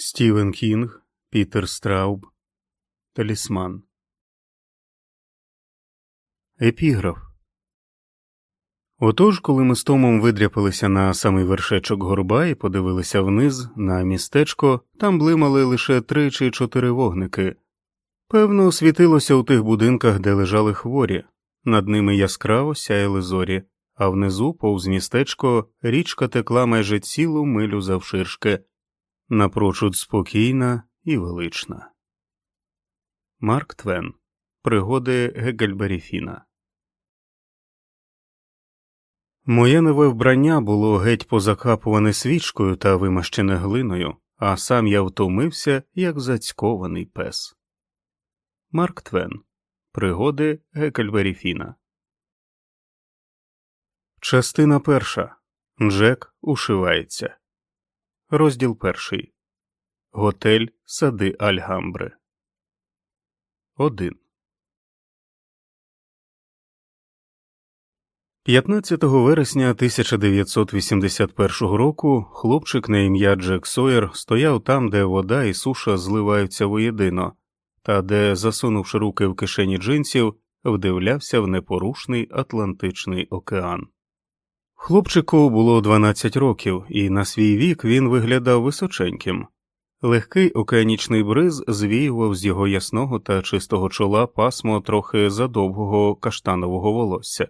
Стівен Кінг, Пітер Страуб, Талісман. Епіграф. Отож, коли ми з Томом видряпалися на самий вершечок горба і подивилися вниз на містечко, там блимали лише три чи чотири вогники. Певно, світилося у тих будинках, де лежали хворі, над ними яскраво сяяли зорі, а внизу, повз містечко, річка текла майже цілу милю завширшки напрочуд спокійна і велична. Марк Твен Пригоди Гегельбері Фіна Моє нове вбрання було геть позакапуване свічкою та вимащене глиною, а сам я втомився, як зацькований пес. Марк Твен Пригоди Гекельбері Фіна. Частина перша Джек ушивається. Розділ перший Готель Сади Альгамбри. 1 15 вересня 1981 року хлопчик на ім'я Джек Сойер стояв там, де вода і суша зливаються воєдино, та де, засунувши руки в кишені джинсів, вдивлявся в непорушний Атлантичний океан. Хлопчику було 12 років, і на свій вік він виглядав височеньким. Легкий океанічний бриз звіював з його ясного та чистого чола пасмо трохи задовгого каштанового волосся.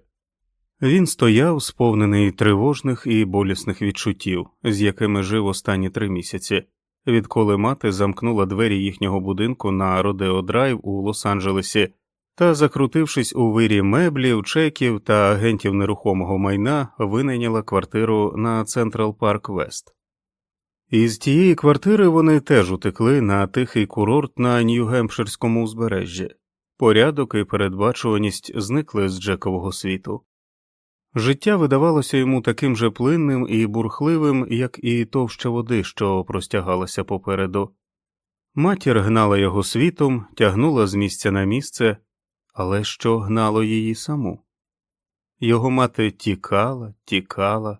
Він стояв, сповнений тривожних і болісних відчуттів, з якими жив останні три місяці, відколи мати замкнула двері їхнього будинку на Родео Драйв у Лос-Анджелесі та, закрутившись у вирі меблів, чеків та агентів нерухомого майна, винайняла квартиру на Централ Парк Вест. Із тієї квартири вони теж утекли на тихий курорт на Нью-Гемпширському узбережжі. Порядок і передбачуваність зникли з Джекового світу. Життя видавалося йому таким же плинним і бурхливим, як і товща води, що простягалася попереду. Матір гнала його світом, тягнула з місця на місце, але що гнало її саму? Його мати тікала, тікала.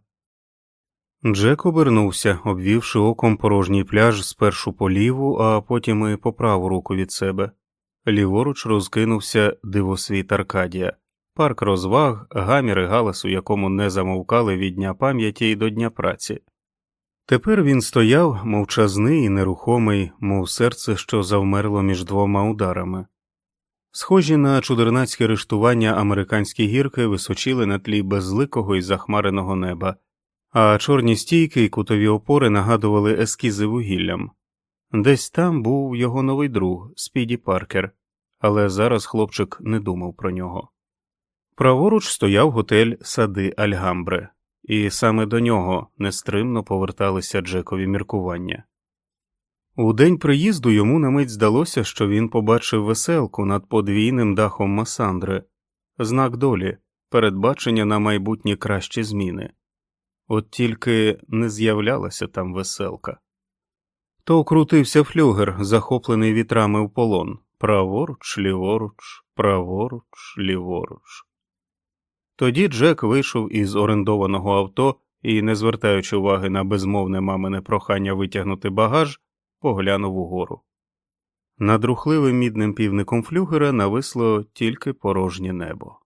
Джек обернувся, обвівши оком порожній пляж спершу по ліву, а потім і по праву руку від себе. Ліворуч розкинувся дивосвіт Аркадія, парк розваг, гамір і галас, у якому не замовкали від дня пам'яті й до дня праці. Тепер він стояв, мовчазний і нерухомий, мов серце, що завмерло між двома ударами. Схожі на чудернацьке рештування американські гірки височили на тлі безликого і захмареного неба, а чорні стійки і кутові опори нагадували ескізи вугіллям. Десь там був його новий друг Спіді Паркер, але зараз хлопчик не думав про нього. Праворуч стояв готель Сади Альгамбре, і саме до нього нестримно поверталися Джекові міркування. У день приїзду йому на мить здалося, що він побачив веселку над подвійним дахом Масандри, знак долі, передбачення на майбутні кращі зміни. От тільки не з'являлася там веселка. То крутився флюгер, захоплений вітрами в полон праворуч, ліворуч, праворуч, ліворуч. Тоді Джек вийшов із орендованого авто і, не звертаючи уваги на безмовне мамине прохання витягнути багаж, поглянув угору. Над рухливим мідним півником флюгера нависло тільки порожнє небо.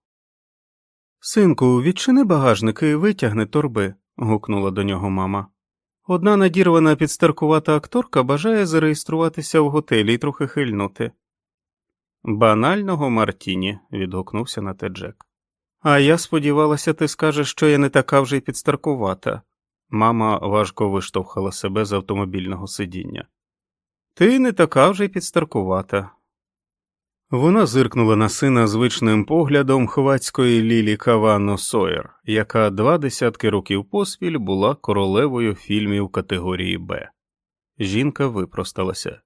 Синку, відчини багажники і витягни торби. гукнула до нього мама. Одна надірвана підстаркувата акторка бажає зареєструватися в готелі і трохи хильнути. Банального Мартіні. відгукнувся на те Джек. А я сподівалася, ти скажеш, що я не така вже й підстаркувата. Мама важко виштовхала себе з автомобільного сидіння. Ти не така вже й підстаркувата. Вона зиркнула на сина звичним поглядом хвацької Лілі Кавано Сойер, яка два десятки років поспіль була королевою фільмів категорії Б. Жінка випросталася.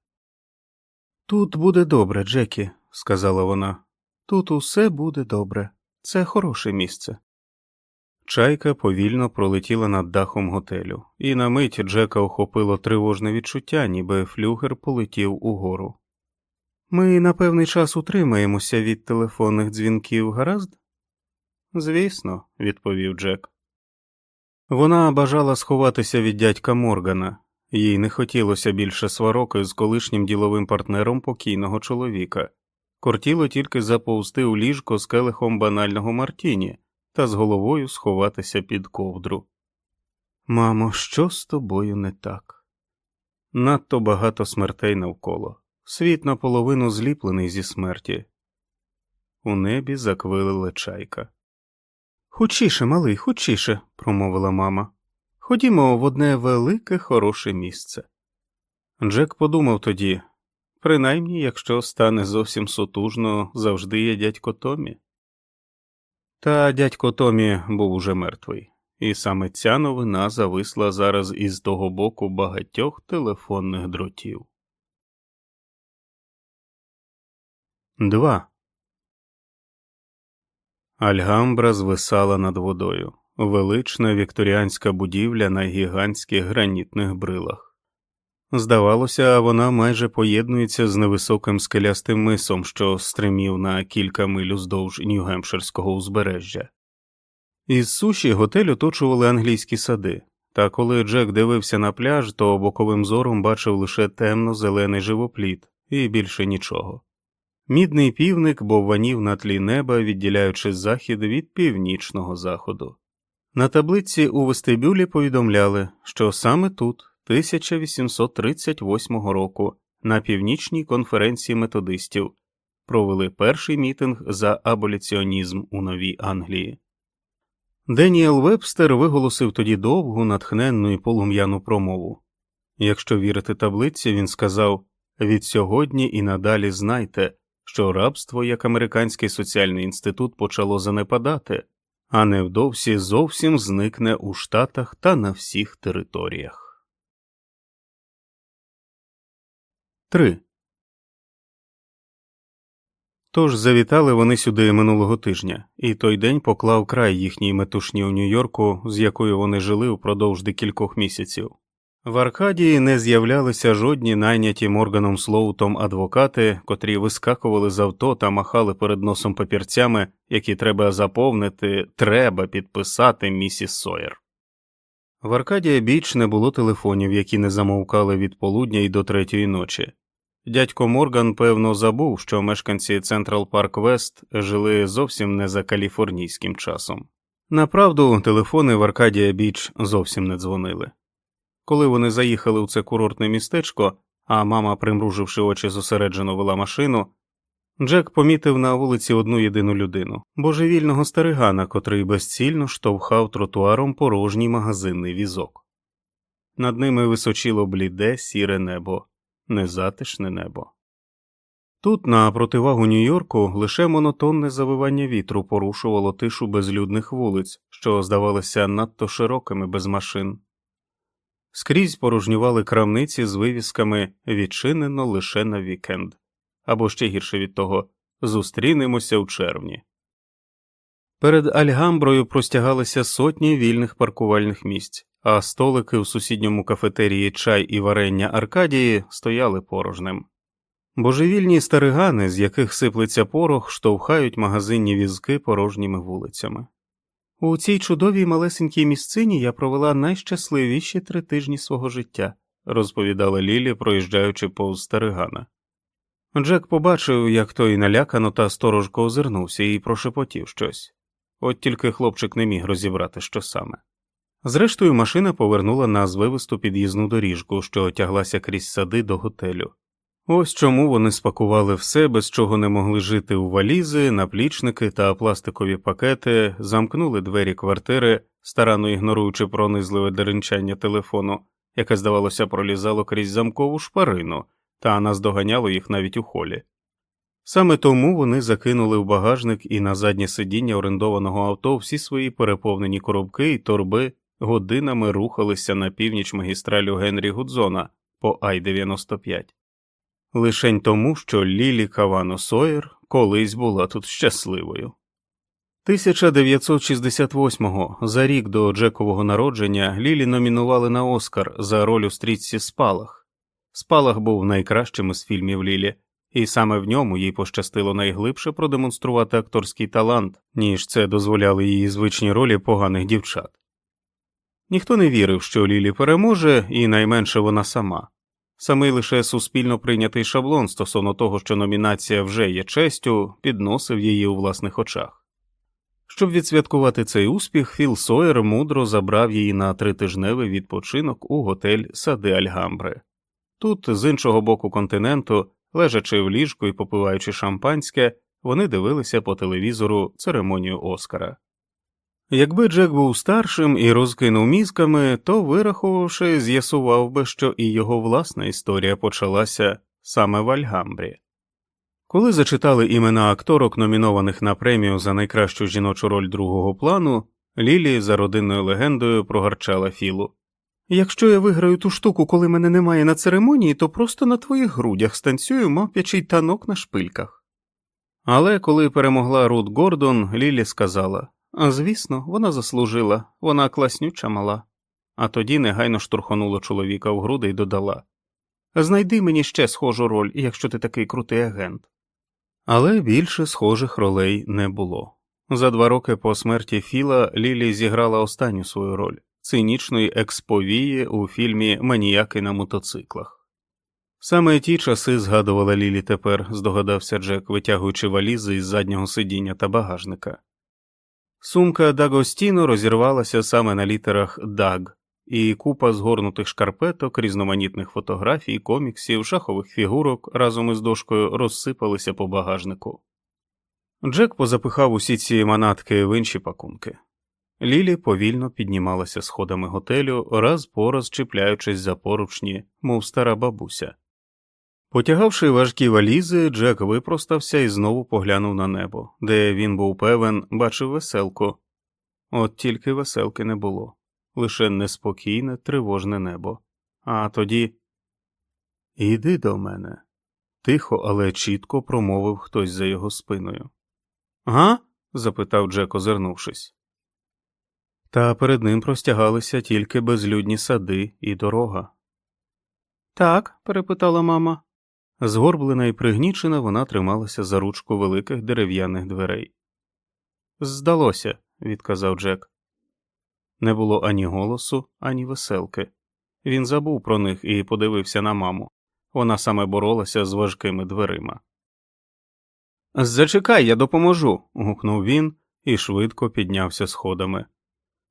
Тут буде добре, Джекі, сказала вона. Тут усе буде добре. Це хороше місце. Чайка повільно пролетіла над дахом готелю, і на мить Джека охопило тривожне відчуття, ніби флюгер полетів угору. Ми на певний час утримаємося від телефонних дзвінків, гаразд? Звісно, відповів Джек. Вона бажала сховатися від дядька Моргана, Їй не хотілося більше свароки з колишнім діловим партнером покійного чоловіка, кортіло тільки заповзти у ліжко з келихом банального Мартіні та з головою сховатися під ковдру. Мамо, що з тобою не так? Надто багато смертей навколо, світ наполовину зліплений зі смерті. У небі заквилила чайка. Хучіше, малий, хучіше, промовила мама. Ходімо в одне велике хороше місце. Джек подумав тоді принаймні, якщо стане зовсім сутужно, завжди є дядько Томі. Та дядько Томі був уже мертвий, і саме ця новина зависла зараз із того боку багатьох телефонних дротів. 2. Альгамбра звисала над водою, велична вікторіанська будівля на гігантських гранітних брилах. Здавалося, вона майже поєднується з невисоким скелястим мисом, що стримів на кілька миль уздовж Нью-Гемпширського узбережжя. Із суші готель оточували англійські сади, та коли Джек дивився на пляж, то боковим зором бачив лише темно зелений живопліт і більше нічого. Мідний півник бовванів на тлі неба, відділяючи захід від північного заходу. На таблиці у вестибюлі повідомляли, що саме тут, 1838 року, на північній конференції методистів, провели перший мітинг за аболіціонізм у Новій Англії. Деніел Вебстер виголосив тоді довгу, натхненну і полум'яну промову. Якщо вірити таблиці, він сказав від сьогодні і надалі знайте, що рабство як американський соціальний інститут почало занепадати, а невдовзі зовсім зникне у Штатах та на всіх територіях. 3. Тож завітали вони сюди минулого тижня, і той день поклав край їхній метушні у Нью-Йорку, з якою вони жили впродовж декількох місяців. В Аркадії не з'являлися жодні найняті Морганом Слоутом адвокати, котрі вискакували з авто та махали перед носом папірцями, які треба заповнити, треба підписати місіс Сойер. В Аркадія Біч не було телефонів, які не замовкали від полудня й до третьої ночі. Дядько Морган, певно, забув, що мешканці Централ Парк Вест жили зовсім не за каліфорнійським часом. Направду, телефони в Аркадія Біч зовсім не дзвонили. Коли вони заїхали у це курортне містечко, а мама, примруживши очі, зосереджено вела машину, Джек помітив на вулиці одну єдину людину божевільного старигана, котрий безцільно штовхав тротуаром порожній магазинний візок. Над ними височило бліде сіре небо, незатишне небо. Тут, на противагу Нью-Йорку, лише монотонне завивання вітру порушувало тишу безлюдних вулиць, що здавалися надто широкими без машин. Скрізь порожнювали крамниці з вивісками відчинено лише на вікенд, або ще гірше від того зустрінемося в червні. Перед Альгамброю простягалися сотні вільних паркувальних місць, а столики в сусідньому кафетерії чай і варення Аркадії стояли порожним. Божевільні старигани, з яких сиплеться порох, штовхають магазинні візки порожніми вулицями. У цій чудовій малесенькій місцині я провела найщасливіші три тижні свого життя, розповідала Лілі, проїжджаючи повз старигана. Джек побачив, як той налякано та сторожко озирнувся і прошепотів щось, от тільки хлопчик не міг розібрати, що саме. Зрештою, машина повернула на звивисту під'їзну доріжку, що тяглася крізь сади до готелю. Ось чому вони спакували все, без чого не могли жити у валізи, наплічники та пластикові пакети, замкнули двері квартири, старанно ігноруючи пронизливе деренчання телефону, яке, здавалося, пролізало крізь замкову шпарину, та наздоганяло їх навіть у холі. Саме тому вони закинули в багажник і на заднє сидіння орендованого авто всі свої переповнені коробки і торби годинами рухалися на північ магістралю Генрі Гудзона по Ай 95 лишень тому, що Лілі Кавано Сойер колись була тут щасливою. 1968-го, за рік до Джекового народження, Лілі номінували на Оскар за роль у стрічці Спалах. Спалах був найкращим із фільмів Лілі, і саме в ньому їй пощастило найглибше продемонструвати акторський талант, ніж це дозволяли її звичні ролі поганих дівчат. Ніхто не вірив, що Лілі переможе, і найменше вона сама. Самий лише суспільно прийнятий шаблон стосовно того, що номінація вже є честю, підносив її у власних очах. Щоб відсвяткувати цей успіх, Філ Сойер мудро забрав її на тритижневий відпочинок у готель Сади Альгамбри. Тут, з іншого боку континенту, лежачи в ліжку і попиваючи шампанське, вони дивилися по телевізору церемонію Оскара. Якби Джек був старшим і розкинув мізками, то, вирахувавши, з'ясував би, що і його власна історія почалася саме в Альгамбрі. Коли зачитали імена акторок, номінованих на премію за найкращу жіночу роль другого плану, Лілі за родинною легендою прогарчала Філу. Якщо я виграю ту штуку, коли мене немає на церемонії, то просто на твоїх грудях станцюю мавпячий танок на шпильках. Але коли перемогла Рут Гордон, Лілі сказала Звісно, вона заслужила, вона класнюча мала. А тоді негайно штурхонула чоловіка в груди і додала Знайди мені ще схожу роль, якщо ти такий крутий агент. Але більше схожих ролей не було. За два роки по смерті Філа Лілі зіграла останню свою роль цинічної експовії у фільмі Маніяки на мотоциклах. Саме ті часи згадувала Лілі тепер, здогадався Джек, витягуючи валізи із заднього сидіння та багажника. Сумка Дагостіно розірвалася саме на літерах Даг, і купа згорнутих шкарпеток, різноманітних фотографій, коміксів, шахових фігурок разом із дошкою розсипалися по багажнику. Джек позапихав усі ці манатки в інші пакунки. Лілі повільно піднімалася сходами готелю, раз по раз чіпляючись за поручні, мов стара бабуся. Потягавши важкі валізи, Джек випростався і знову поглянув на небо, де він був певен, бачив веселку. От тільки веселки не було, лише неспокійне, тривожне небо. А тоді Іди до мене, тихо, але чітко промовив хтось за його спиною. Га? запитав Джек, озирнувшись. Та перед ним простягалися тільки безлюдні сади і дорога. Так, перепитала мама. Згорблена і пригнічена, вона трималася за ручку великих дерев'яних дверей. Здалося, відказав Джек. Не було ані голосу, ані веселки. Він забув про них і подивився на маму. Вона саме боролася з важкими дверима. Зачекай, я допоможу. гукнув він і швидко піднявся сходами.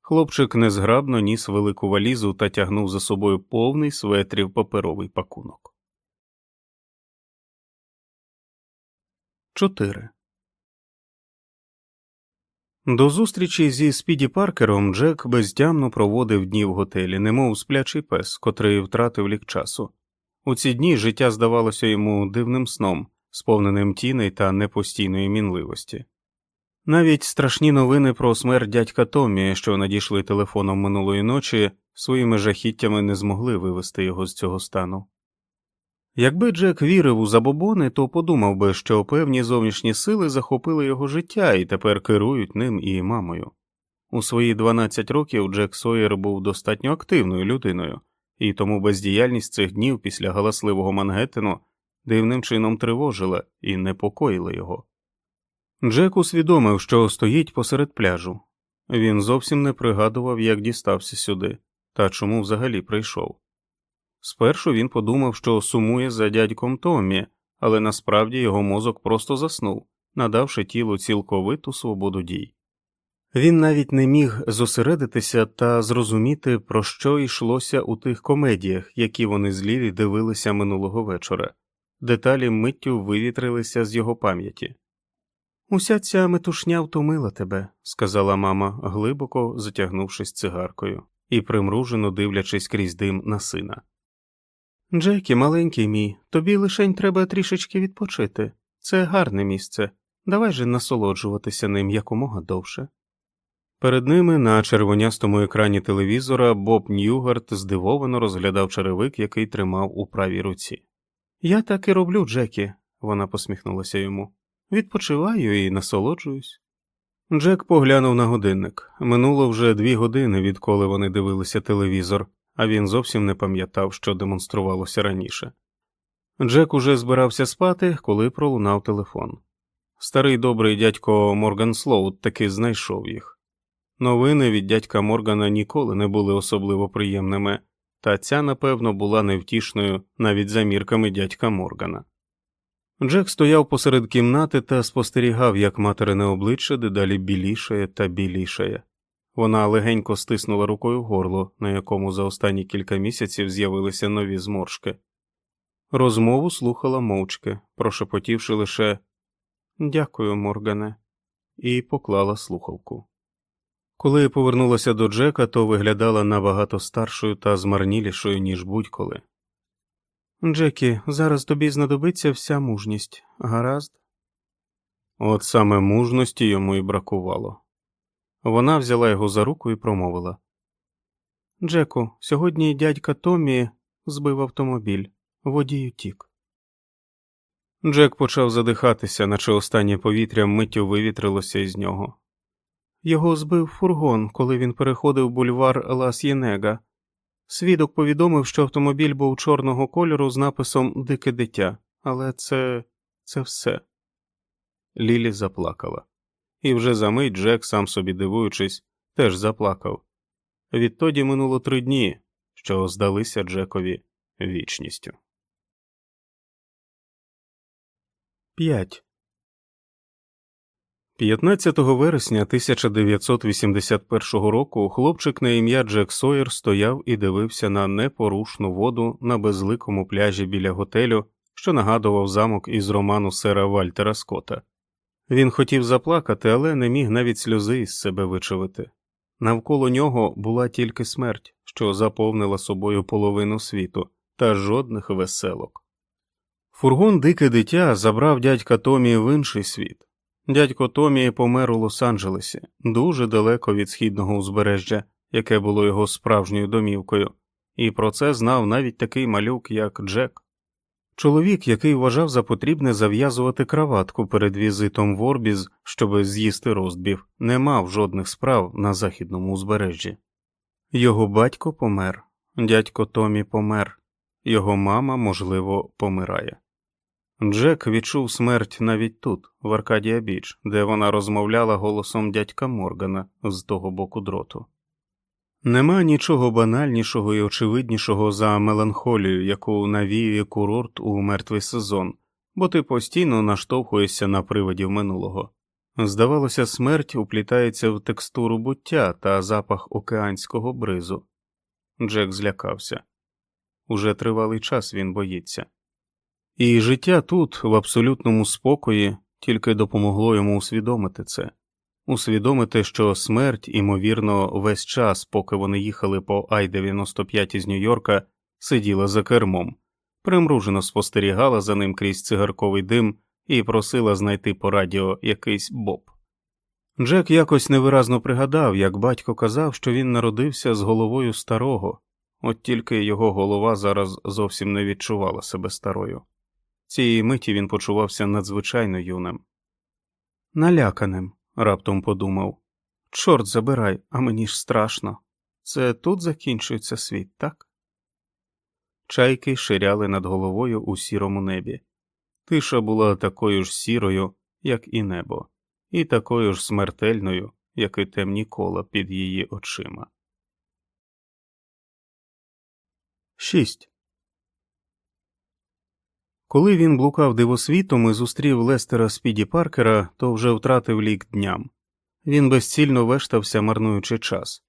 Хлопчик незграбно ніс велику валізу та тягнув за собою повний светрів паперовий пакунок. 4. До зустрічі зі Спіді Паркером Джек безтямно проводив дні в готелі, немов сплячий пес, котрий втратив лік часу. У ці дні життя здавалося йому дивним сном, сповненим тіней та непостійної мінливості. Навіть страшні новини про смерть дядька Томмі, що надійшли телефоном минулої ночі, своїми жахіттями не змогли вивести його з цього стану. Якби Джек вірив у забобони, то подумав би, що певні зовнішні сили захопили його життя і тепер керують ним і мамою. У свої 12 років Джек Сойер був достатньо активною людиною, і тому бездіяльність цих днів після галасливого Мангеттену дивним чином тривожила і непокоїла його. Джек усвідомив, що стоїть посеред пляжу. Він зовсім не пригадував, як дістався сюди, та чому взагалі прийшов. Спершу він подумав, що сумує за дядьком Томмі, але насправді його мозок просто заснув, надавши тілу цілковиту свободу дій. Він навіть не міг зосередитися та зрозуміти, про що йшлося у тих комедіях, які вони з Лілі дивилися минулого вечора, деталі миттю вивітрилися з його пам'яті. Уся ця метушня втомила тебе, сказала мама, глибоко затягнувшись цигаркою і примружено дивлячись крізь дим на сина. Джекі, маленький мій, тобі лишень треба трішечки відпочити. Це гарне місце. Давай же насолоджуватися ним якомога довше. Перед ними на червонястому екрані телевізора Боб Ньюгарт здивовано розглядав черевик, який тримав у правій руці. Я так і роблю, Джекі, вона посміхнулася йому. Відпочиваю і насолоджуюсь. Джек поглянув на годинник. Минуло вже дві години, відколи вони дивилися телевізор а він зовсім не пам'ятав, що демонструвалося раніше. Джек уже збирався спати, коли пролунав телефон. Старий добрий дядько Морган Слоут таки знайшов їх. Новини від дядька Моргана ніколи не були особливо приємними, та ця, напевно, була невтішною навіть за мірками дядька Моргана. Джек стояв посеред кімнати та спостерігав, як материне обличчя дедалі білішає та білішає. Вона легенько стиснула рукою горло, на якому за останні кілька місяців з'явилися нові зморшки. Розмову слухала мовчки, прошепотівши лише Дякую, Моргане, і поклала слухавку. Коли повернулася до Джека, то виглядала набагато старшою та змарнілішою, ніж будь-коли. Джекі, зараз тобі знадобиться вся мужність, гаразд? От саме мужності йому і бракувало. Вона взяла його за руку і промовила Джеку, сьогодні дядька Томі збив автомобіль, водій утік. Джек почав задихатися, наче останнє повітря миттю вивітрилося із нього. Його збив фургон, коли він переходив бульвар Лас Єнега. Свідок повідомив, що автомобіль був чорного кольору з написом Дике дитя, але це це все. Лілі заплакала, і вже за мить Джек, сам собі дивуючись, теж заплакав. Відтоді минуло три дні, що здалися Джекові вічністю. 5. 15 вересня 1981 року хлопчик на ім'я Джек Сойер стояв і дивився на непорушну воду на безликому пляжі біля готелю, що нагадував замок із роману сера Вальтера Скотта. Він хотів заплакати, але не міг навіть сльози із себе вичавити. Навколо нього була тільки смерть, що заповнила собою половину світу, та жодних веселок. Фургон Дике дитя забрав дядька Томі в інший світ. Дядько Томі помер у Лос-Анджелесі, дуже далеко від східного узбережжя, яке було його справжньою домівкою, і про це знав навіть такий малюк, як Джек. Чоловік, який вважав за потрібне зав'язувати краватку перед візитом в Орбіз, щоб з'їсти розбів, не мав жодних справ на західному узбережжі. Його батько помер, дядько Томі помер, його мама, можливо, помирає. Джек відчув смерть навіть тут, в Аркадія Біч, де вона розмовляла голосом дядька Моргана з того боку дроту. Нема нічого банальнішого і очевиднішого за меланхолію, яку навіює курорт у мертвий сезон, бо ти постійно наштовхуєшся на привидів минулого. Здавалося, смерть уплітається в текстуру буття та запах океанського бризу. Джек злякався. Уже тривалий час він боїться. І життя тут, в абсолютному спокої, тільки допомогло йому усвідомити це, усвідомити, що смерть, імовірно, весь час, поки вони їхали по Ай 95 із Нью-Йорка, сиділа за кермом, примружено спостерігала за ним крізь цигарковий дим і просила знайти по радіо якийсь боб. Джек якось невиразно пригадав, як батько казав, що він народився з головою старого, от тільки його голова зараз зовсім не відчувала себе старою. Цієї миті він почувався надзвичайно юним. Наляканим, раптом подумав. Чорт забирай, а мені ж страшно. Це тут закінчується світ, так? Чайки ширяли над головою у сірому небі. Тиша була такою ж сірою, як і небо, і такою ж смертельною, як і темні кола під її очима. 6. Коли він блукав дивосвітом і зустрів Лестера Спіді Паркера, то вже втратив лік дням. Він безцільно вештався, марнуючи час.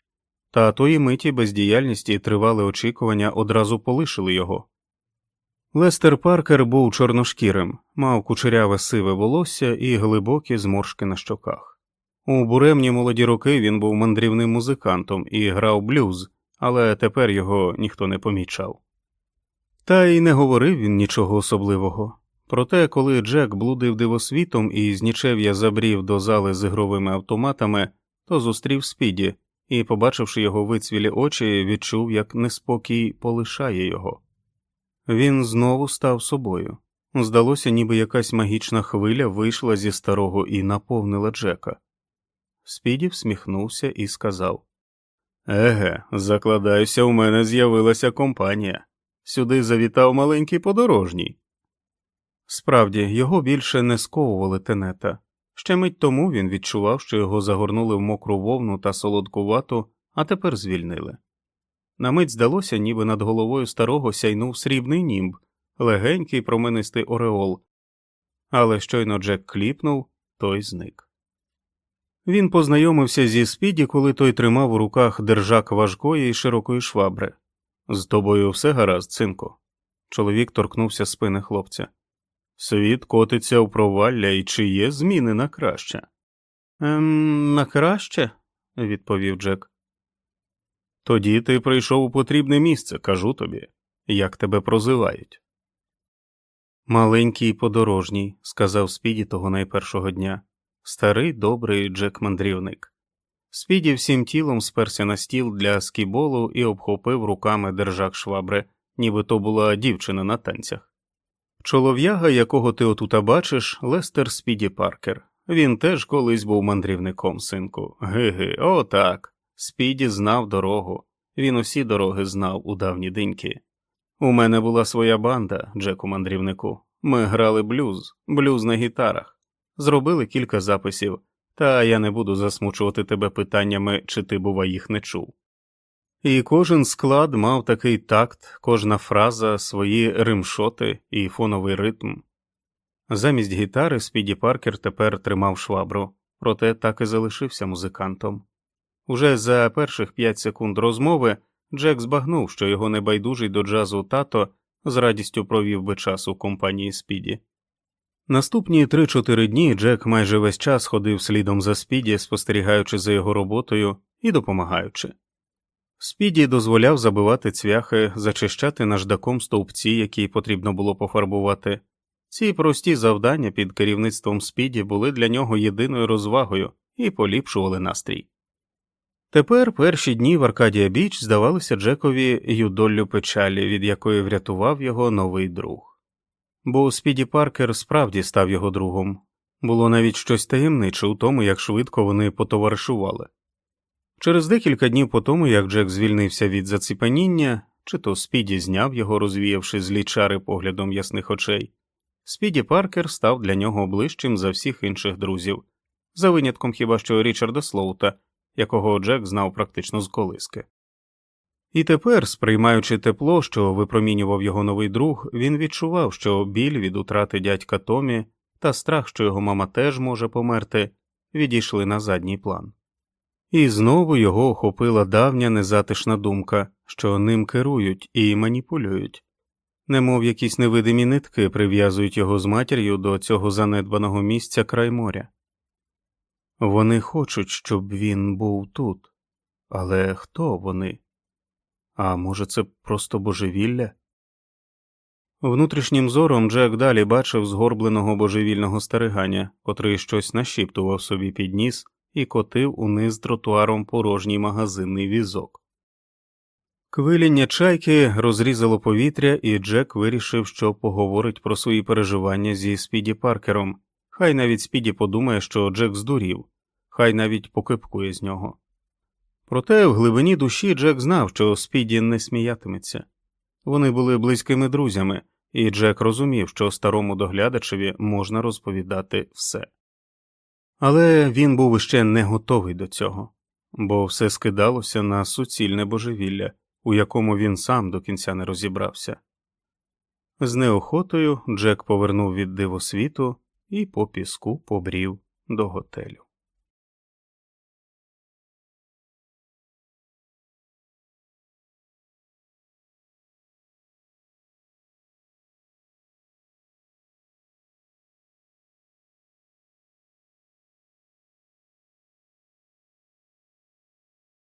Та тої миті бездіяльність і тривале очікування одразу полишили його. Лестер Паркер був чорношкірим, мав кучеряве сиве волосся і глибокі зморшки на щоках. У буремні молоді роки він був мандрівним музикантом і грав блюз, але тепер його ніхто не помічав. Та й не говорив він нічого особливого. Проте, коли Джек блудив дивосвітом і з нічев'я забрів до зали з ігровими автоматами, то зустрів спіді і, побачивши його вицвілі очі, відчув, як неспокій полишає його. Він знову став собою. Здалося, ніби якась магічна хвиля вийшла зі старого і наповнила Джека. Спіді всміхнувся і сказав Еге, закладаюся, у мене з'явилася компанія. Сюди завітав маленький подорожній. Справді, його більше не сковували тенета. Ще мить тому він відчував, що його загорнули в мокру вовну та солодку вату, а тепер звільнили. На мить здалося, ніби над головою старого сяйнув срібний німб, легенький променистий ореол, але щойно Джек кліпнув, той зник. Він познайомився зі Спіді, коли той тримав у руках держак важкої і широкої швабри. З тобою все гаразд, синку. Чоловік торкнувся спини хлопця. Світ котиться у провалля і чи є зміни на краще? Ем, на краще, відповів Джек. Тоді ти прийшов у потрібне місце, кажу тобі, як тебе прозивають. Маленький подорожній, сказав Спіді того найпершого дня, старий добрий Джек мандрівник. Спіді всім тілом сперся на стіл для скіболу і обхопив руками держак швабри, ніби то була дівчина на танцях. Чолов'яга, якого ти отута бачиш, Лестер Спіді Паркер. Він теж колись був мандрівником, синку. Ги-ги, о так. Спіді знав дорогу. Він усі дороги знав у давні диньки. У мене була своя банда, Джеку мандрівнику. Ми грали блюз, блюз на гітарах, зробили кілька записів, та я не буду засмучувати тебе питаннями, чи ти, бува, їх не чув. І кожен склад мав такий такт, кожна фраза, свої римшоти і фоновий ритм. Замість гітари Спіді Паркер тепер тримав швабру, проте так і залишився музикантом. Уже за перших п'ять секунд розмови Джек збагнув, що його небайдужий до джазу тато з радістю провів би час у компанії Спіді. Наступні три-чотири дні Джек майже весь час ходив слідом за Спіді, спостерігаючи за його роботою і допомагаючи. Спіді дозволяв забивати цвяхи, зачищати наждаком стовпці, які потрібно було пофарбувати. Ці прості завдання під керівництвом Спіді були для нього єдиною розвагою і поліпшували настрій. Тепер перші дні в Аркадія Біч здавалися Джекові юдоллю печалі, від якої врятував його новий друг. Бо Спіді Паркер справді став його другом було навіть щось таємниче у тому, як швидко вони потоваришували. Через декілька днів по тому, як Джек звільнився від заціпаніння, чи то Спіді зняв його, розвіявши злі чари поглядом ясних очей, Спіді Паркер став для нього ближчим за всіх інших друзів, за винятком хіба що Річарда Слоута якого Джек знав практично з колиски. І тепер, сприймаючи тепло, що випромінював його новий друг, він відчував, що біль від утрати дядька Томі та страх, що його мама теж може померти, відійшли на задній план. І знову його охопила давня незатишна думка, що ним керують і маніпулюють, немов якісь невидимі нитки прив'язують його з матір'ю до цього занедбаного місця край моря. Вони хочуть, щоб він був тут. Але хто вони? А може, це просто божевілля? Внутрішнім зором Джек далі бачив згорбленого божевільного старигання, котрий щось нашіптував собі під ніс і котив униз тротуаром порожній магазинний візок. Квиління чайки розрізало повітря, і Джек вирішив, що поговорить про свої переживання зі Спіді Паркером, Хай навіть Спіді подумає, що Джек здурів, хай навіть покипкує з нього. Проте в глибині душі Джек знав, що Спіді не сміятиметься. Вони були близькими друзями, і Джек розумів, що старому доглядачеві можна розповідати все. Але він був іще не готовий до цього, бо все скидалося на суцільне божевілля, у якому він сам до кінця не розібрався. З неохотою Джек повернув від дивосвіту і по піску побрів до готелю.